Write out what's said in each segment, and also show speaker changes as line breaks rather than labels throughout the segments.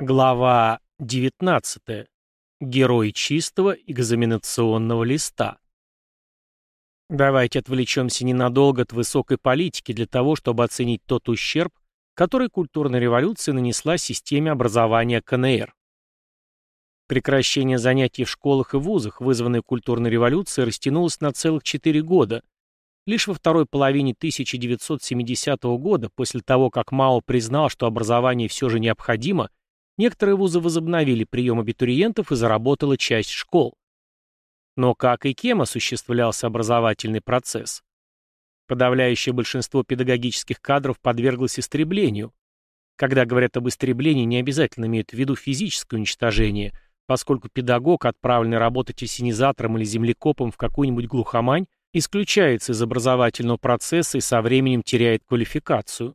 Глава 19. Герой чистого экзаменационного листа. Давайте отвлечемся ненадолго от высокой политики для того, чтобы оценить тот ущерб, который культурная революция нанесла системе образования КНР. Прекращение занятий в школах и вузах, вызванное культурной революцией, растянулось на целых 4 года. Лишь во второй половине 1970 года, после того, как Мао признал, что образование все же необходимо, Некоторые вузы возобновили прием абитуриентов и заработала часть школ. Но как и кем осуществлялся образовательный процесс? Подавляющее большинство педагогических кадров подверглось истреблению. Когда говорят об истреблении, не обязательно имеют в виду физическое уничтожение, поскольку педагог, отправленный работать осенизатором или землекопом в какую-нибудь глухомань, исключается из образовательного процесса и со временем теряет квалификацию.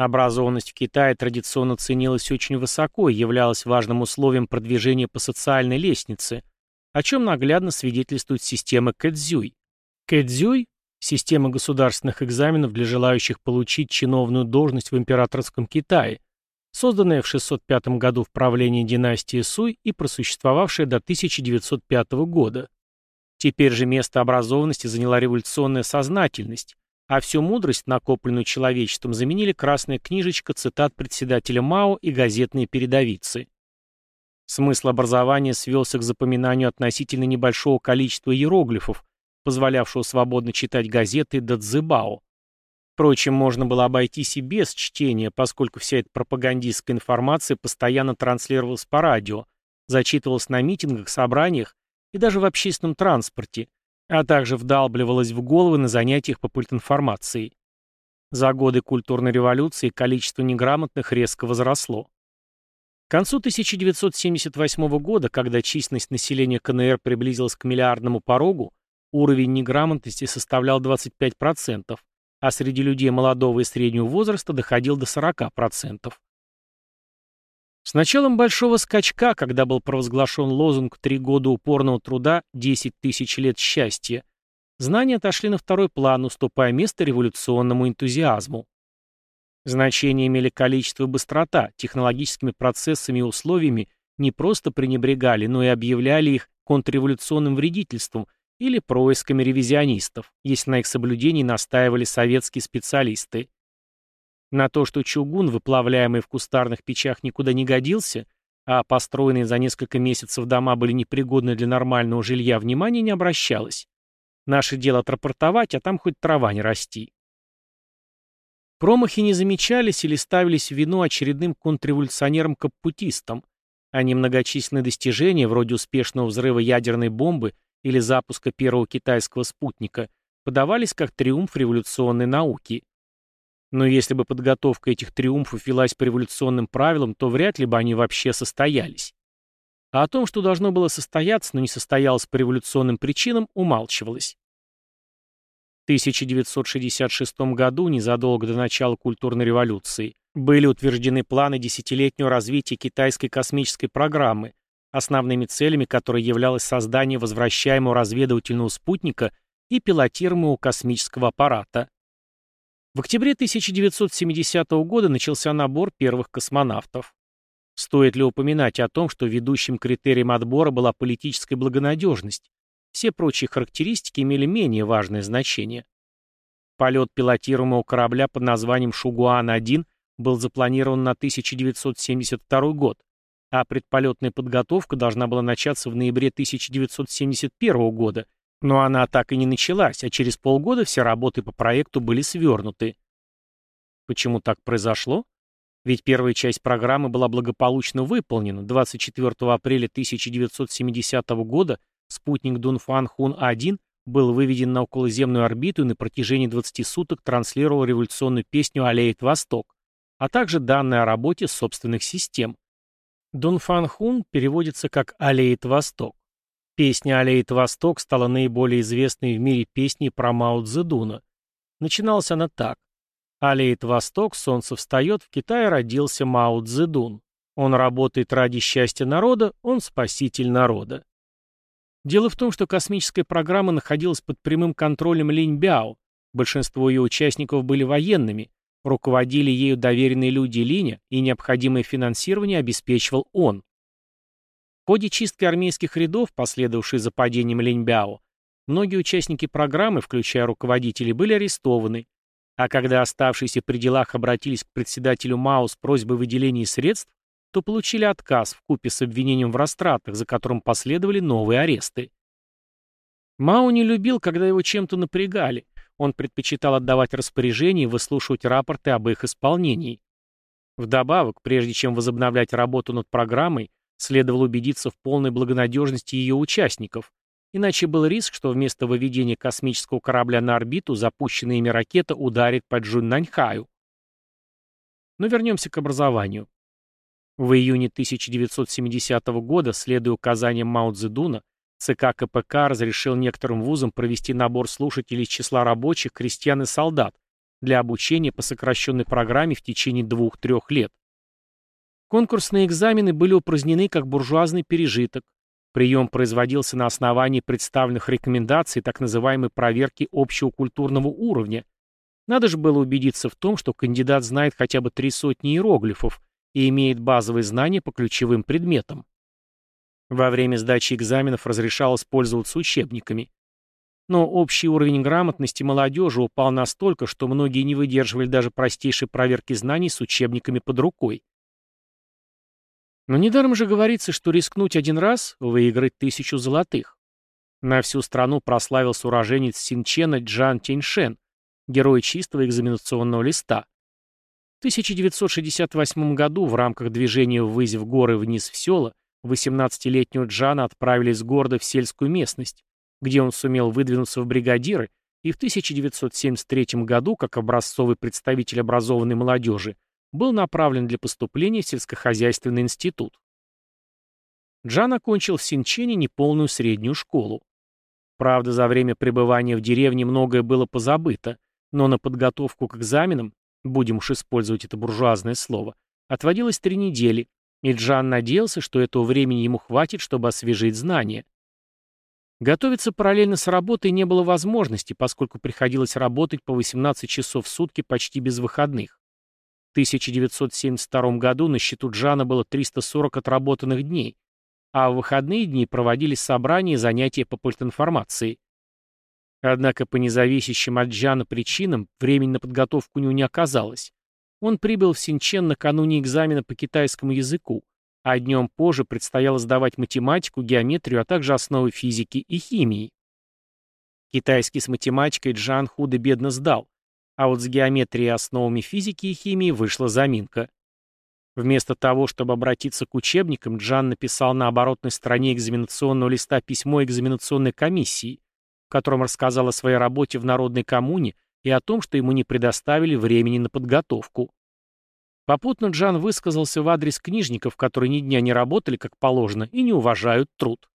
Образованность в Китае традиционно ценилась очень высоко и являлась важным условием продвижения по социальной лестнице, о чем наглядно свидетельствует система Кэдзюй. Кэдзюй – система государственных экзаменов для желающих получить чиновную должность в императорском Китае, созданная в 605 году в правлении династии Суй и просуществовавшая до 1905 года. Теперь же место образованности заняла революционная сознательность, а всю мудрость, накопленную человечеством, заменили красная книжечка цитат председателя Мао и газетные передовицы. Смысл образования свелся к запоминанию относительно небольшого количества иероглифов, позволявшего свободно читать газеты Дадзебао. Впрочем, можно было обойтись и без чтения, поскольку вся эта пропагандистская информация постоянно транслировалась по радио, зачитывалась на митингах, собраниях и даже в общественном транспорте, а также вдалбливалось в головы на занятиях по политинформации. За годы культурной революции количество неграмотных резко возросло. К концу 1978 года, когда численность населения КНР приблизилась к миллиардному порогу, уровень неграмотности составлял 25%, а среди людей молодого и среднего возраста доходил до 40%. С началом большого скачка, когда был провозглашен лозунг «Три года упорного труда, 10 тысяч лет счастья», знания отошли на второй план, уступая место революционному энтузиазму. Значение имели количество и быстрота, технологическими процессами и условиями не просто пренебрегали, но и объявляли их контрреволюционным вредительством или происками ревизионистов, если на их соблюдении настаивали советские специалисты. На то, что чугун, выплавляемый в кустарных печах, никуда не годился, а построенные за несколько месяцев дома были непригодны для нормального жилья, внимания не обращалось. Наше дело отрапортовать, а там хоть трава не расти. Промахи не замечались или ставились в вину очередным контрреволюционерам-капутистам, а немногочисленные достижения, вроде успешного взрыва ядерной бомбы или запуска первого китайского спутника, подавались как триумф революционной науки. Но если бы подготовка этих триумфов велась по революционным правилам, то вряд ли бы они вообще состоялись. А о том, что должно было состояться, но не состоялось по революционным причинам, умалчивалось. В 1966 году, незадолго до начала культурной революции, были утверждены планы десятилетнего развития китайской космической программы, основными целями которой являлось создание возвращаемого разведывательного спутника и пилотируемого космического аппарата. В октябре 1970 года начался набор первых космонавтов. Стоит ли упоминать о том, что ведущим критерием отбора была политическая благонадежность? Все прочие характеристики имели менее важное значение. Полет пилотируемого корабля под названием «Шугуан-1» был запланирован на 1972 год, а предполетная подготовка должна была начаться в ноябре 1971 года – но она так и не началась, а через полгода все работы по проекту были свернуты. Почему так произошло? Ведь первая часть программы была благополучно выполнена. 24 апреля 1970 года спутник Дунфан Хун-1 был выведен на околоземную орбиту и на протяжении 20 суток транслировал революционную песню «Аллеет Восток», а также данные о работе собственных систем. Дунфан Хун переводится как «Аллеет Восток». Песня «Аллеет Восток» стала наиболее известной в мире песней про Мао Цзэдуна. Начиналась она так. «Аллеет Восток, солнце встает, в Китае родился Мао Цзэдун. Он работает ради счастья народа, он спаситель народа». Дело в том, что космическая программа находилась под прямым контролем Линь Бяо. Большинство ее участников были военными, руководили ею доверенные люди Линя, и необходимое финансирование обеспечивал он. Ходе чистки армейских рядов, последовавшей за падением Линьбяо, многие участники программы, включая руководителей, были арестованы, а когда оставшиеся при делах обратились к председателю МАУ с просьбой выделения средств, то получили отказ в купе с обвинением в растратах, за которым последовали новые аресты. Мао не любил, когда его чем-то напрягали. Он предпочитал отдавать распоряжения и выслушивать рапорты об их исполнении. Вдобавок, прежде чем возобновлять работу над программой, следовало убедиться в полной благонадежности ее участников, иначе был риск, что вместо выведения космического корабля на орбиту запущенная ими ракета ударит по Джуннаньхаю. Но вернемся к образованию. В июне 1970 года, следуя указаниям Мао Цзэдуна, ЦК КПК разрешил некоторым вузам провести набор слушателей из числа рабочих, крестьян и солдат для обучения по сокращенной программе в течение двух-трех лет. Конкурсные экзамены были упразднены как буржуазный пережиток. Прием производился на основании представленных рекомендаций так называемой проверки общего культурного уровня. Надо же было убедиться в том, что кандидат знает хотя бы три сотни иероглифов, и имеет базовые знания по ключевым предметам. Во время сдачи экзаменов разрешалось пользоваться учебниками. Но общий уровень грамотности молодежи упал настолько, что многие не выдерживали даже простейшей проверки знаний с учебниками под рукой. Но недаром же говорится, что рискнуть один раз — выиграть тысячу золотых. На всю страну прославился уроженец Синчена Джан Тиньшен, герой чистого экзаменационного листа. В 1968 году в рамках движения ввысь в горы вниз в села 18-летнего Джана отправили с города в сельскую местность, где он сумел выдвинуться в бригадиры и в 1973 году, как образцовый представитель образованной молодежи, был направлен для поступления в сельскохозяйственный институт. Джан окончил в Синчене неполную среднюю школу. Правда, за время пребывания в деревне многое было позабыто, но на подготовку к экзаменам будем уж использовать это буржуазное слово, отводилось три недели, и Джан надеялся, что этого времени ему хватит, чтобы освежить знания. Готовиться параллельно с работой не было возможности, поскольку приходилось работать по 18 часов в сутки почти без выходных. В 1972 году на счету Джана было 340 отработанных дней, а в выходные дни проводились собрания и занятия по политинформации. Однако по независящим от Джана причинам времени на подготовку у него не оказалось. Он прибыл в Синчен накануне экзамена по китайскому языку, а днем позже предстояло сдавать математику, геометрию, а также основы физики и химии. Китайский с математикой Джан худо-бедно сдал, а вот с геометрией и основами физики и химии вышла заминка. Вместо того, чтобы обратиться к учебникам, Джан написал на оборотной стороне экзаменационного листа письмо экзаменационной комиссии, в котором рассказал о своей работе в Народной коммуне и о том, что ему не предоставили времени на подготовку. Попутно Джан высказался в адрес книжников, которые ни дня не работали как положено и не уважают труд.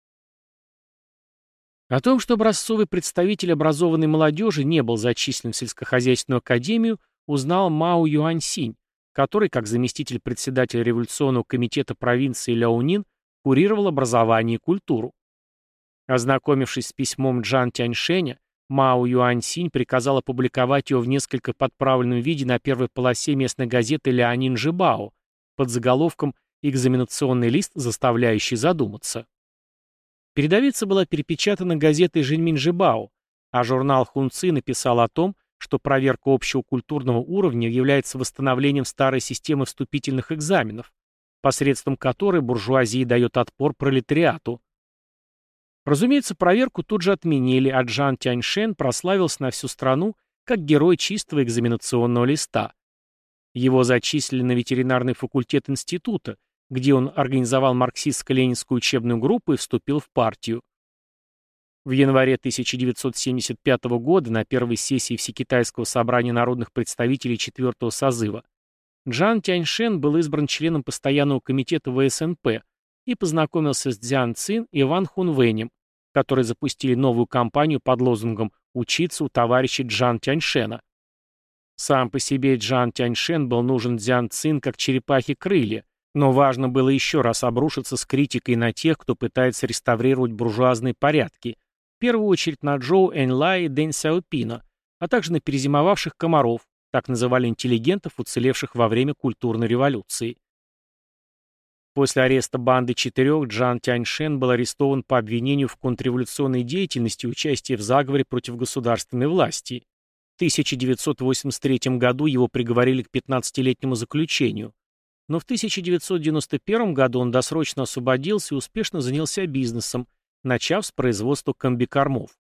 О том, что образцовый представитель образованной молодежи не был зачислен в сельскохозяйственную академию, узнал Мао Юаньсинь, который, как заместитель председателя революционного комитета провинции Ляонин, курировал образование и культуру. Ознакомившись с письмом Джан Тяньшэня, Мао Юаньсинь приказал опубликовать его в несколько подправленном виде на первой полосе местной газеты «Леонин Жибао» под заголовком «Экзаменационный лист, заставляющий задуматься». Передовица была перепечатана газетой «Жиньмин Жибао», а журнал Хунци написал о том, что проверка общего культурного уровня является восстановлением старой системы вступительных экзаменов, посредством которой буржуазия дает отпор пролетариату, Разумеется, проверку тут же отменили, а Джан Тяньшен прославился на всю страну как герой чистого экзаменационного листа. Его зачислили на ветеринарный факультет института, где он организовал марксистско-ленинскую учебную группу и вступил в партию. В январе 1975 года на первой сессии Всекитайского собрания народных представителей четвертого созыва Джан Тяньшен был избран членом постоянного комитета ВСНП, и познакомился с Дзян Цин и Ван Хунвэнем, которые запустили новую кампанию под лозунгом «Учиться у товарища Джан Тяньшена». Сам по себе Джан Тяньшен был нужен Дзян Цин как черепахи крылья, но важно было еще раз обрушиться с критикой на тех, кто пытается реставрировать буржуазные порядки, в первую очередь на Джоу Эньла и Дэн Сяопина, а также на перезимовавших комаров, так называли интеллигентов, уцелевших во время культурной революции. После ареста банды четырех Джан Тяньшен был арестован по обвинению в контрреволюционной деятельности и участии в заговоре против государственной власти. В 1983 году его приговорили к 15-летнему заключению. Но в 1991 году он досрочно освободился и успешно занялся бизнесом, начав с производства комбикормов.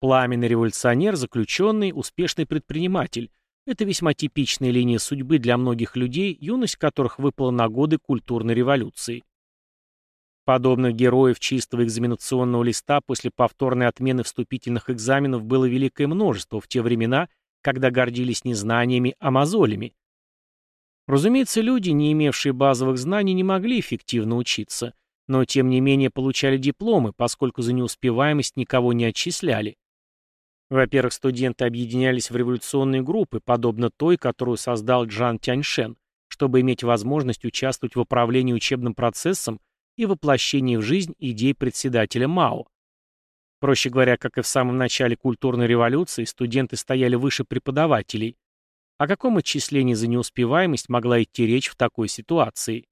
Пламенный революционер, заключенный, успешный предприниматель – это весьма типичная линия судьбы для многих людей, юность которых выпала на годы культурной революции. Подобных героев чистого экзаменационного листа после повторной отмены вступительных экзаменов было великое множество в те времена, когда гордились не знаниями, а мозолями. Разумеется, люди, не имевшие базовых знаний, не могли эффективно учиться, но тем не менее получали дипломы, поскольку за неуспеваемость никого не отчисляли. Во-первых, студенты объединялись в революционные группы, подобно той, которую создал Джан Тяньшен, чтобы иметь возможность участвовать в управлении учебным процессом и воплощении в жизнь идей председателя Мао. Проще говоря, как и в самом начале культурной революции, студенты стояли выше преподавателей. О каком отчислении за неуспеваемость могла идти речь в такой ситуации?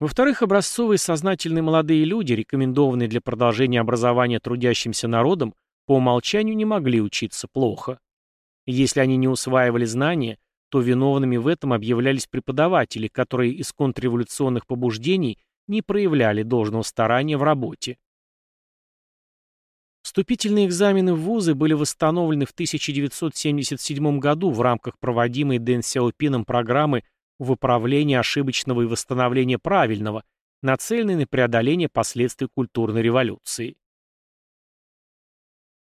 Во-вторых, образцовые сознательные молодые люди, рекомендованные для продолжения образования трудящимся народом, по умолчанию не могли учиться плохо. Если они не усваивали знания, то виновными в этом объявлялись преподаватели, которые из контрреволюционных побуждений не проявляли должного старания в работе. Вступительные экзамены в вузы были восстановлены в 1977 году в рамках проводимой Дэн Сяопином программы выправления ошибочного и восстановления правильного, нацеленной на преодоление последствий культурной революции.